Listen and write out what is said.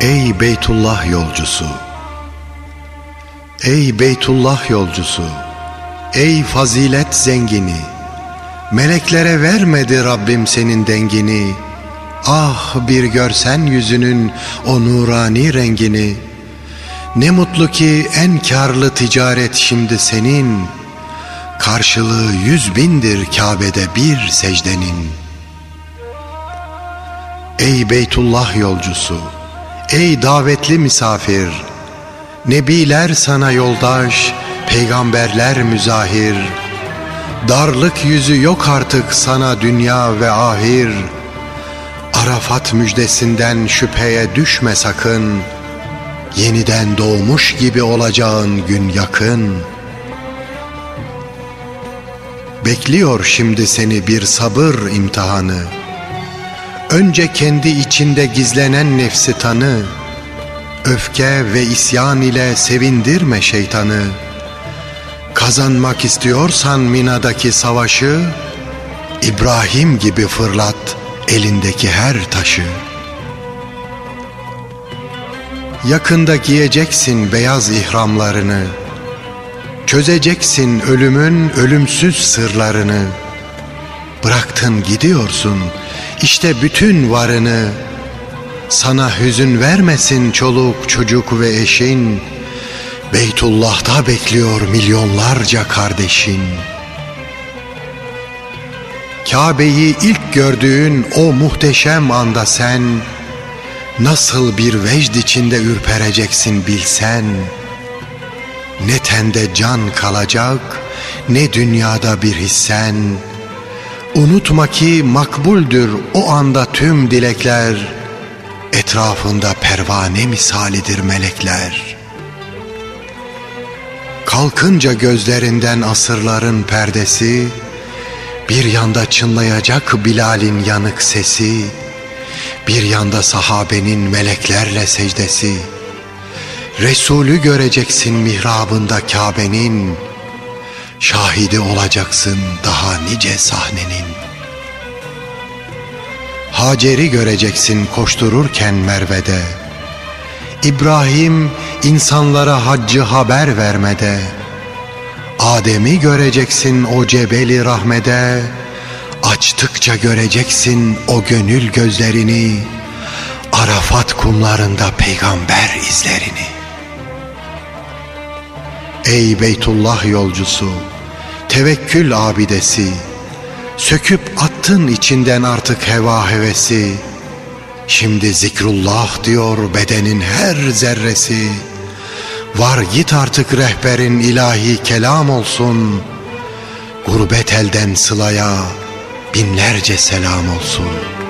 Ey Beytullah yolcusu. Ey Beytullah yolcusu. Ey fazilet zengini. Meleklere vermedi Rabbim senin dengini. Ah bir görsen yüzünün o nurani rengini. Ne mutlu ki en karlı ticaret şimdi senin. Karşılığı yüz bindir Kabe'de bir secdenin. Ey Beytullah yolcusu Ey davetli misafir Nebiler sana yoldaş Peygamberler müzahir. Darlık yüzü yok artık sana dünya ve ahir. Arafat müjdesinden şüpheye düşme sakın. Yeniden doğmuş gibi olacağın gün yakın. Bekliyor şimdi seni bir sabır imtihanı Önce kendi içinde gizlenen nefsi tanı. Öfke ve isyan ile sevindirme şeytanı. Kazanmak istiyorsan Mina'daki savaşı İbrahim gibi fırlat elindeki her taşı. Yakında giyeceksin beyaz ihramlarını. Çözeceksin ölümün ölümsüz sırlarını Bıraktın gidiyorsun. İşte bütün varını Sana hüzün vermesin çoluk çocuk ve eşin. Beytullah'ta bekliyor milyonlarca kardeşin. Kabe'yi ilk gördüğün o muhteşem anda sen Nasıl bir vecd içinde ürpereceksin bilsen. Ne tende can kalacak ne dünyada bir hissen Unutma ki makbuldür o anda tüm dilekler. Etrafında pervane misalidir melekler. Kalkınca gözlerinden asırların perdesi Bir yanda çınlayacak Bilal'in yanık sesi Bir yanda sahabenin meleklerle secdesi. Resulü göreceksin mihrabında Kabe'nin Şahidi olacaksın daha nice sahnenin. Hacer'i göreceksin koştururken Merve'de. İbrahim insanlara haccı haber vermede. Adem'i göreceksin o cebeli rahmede. Açtıkça göreceksin o gönül gözlerini. Arafat kumlarında peygamber izlerini Ey Beytullah yolcusu Tevekkül abidesi. Söküp attın içinden artık heva hevesi. Şimdi zikrullah diyor bedenin her zerresi. Var git artık rehberin ilahi kelam olsun. Gurbet elden sılaya binlerce selam olsun.''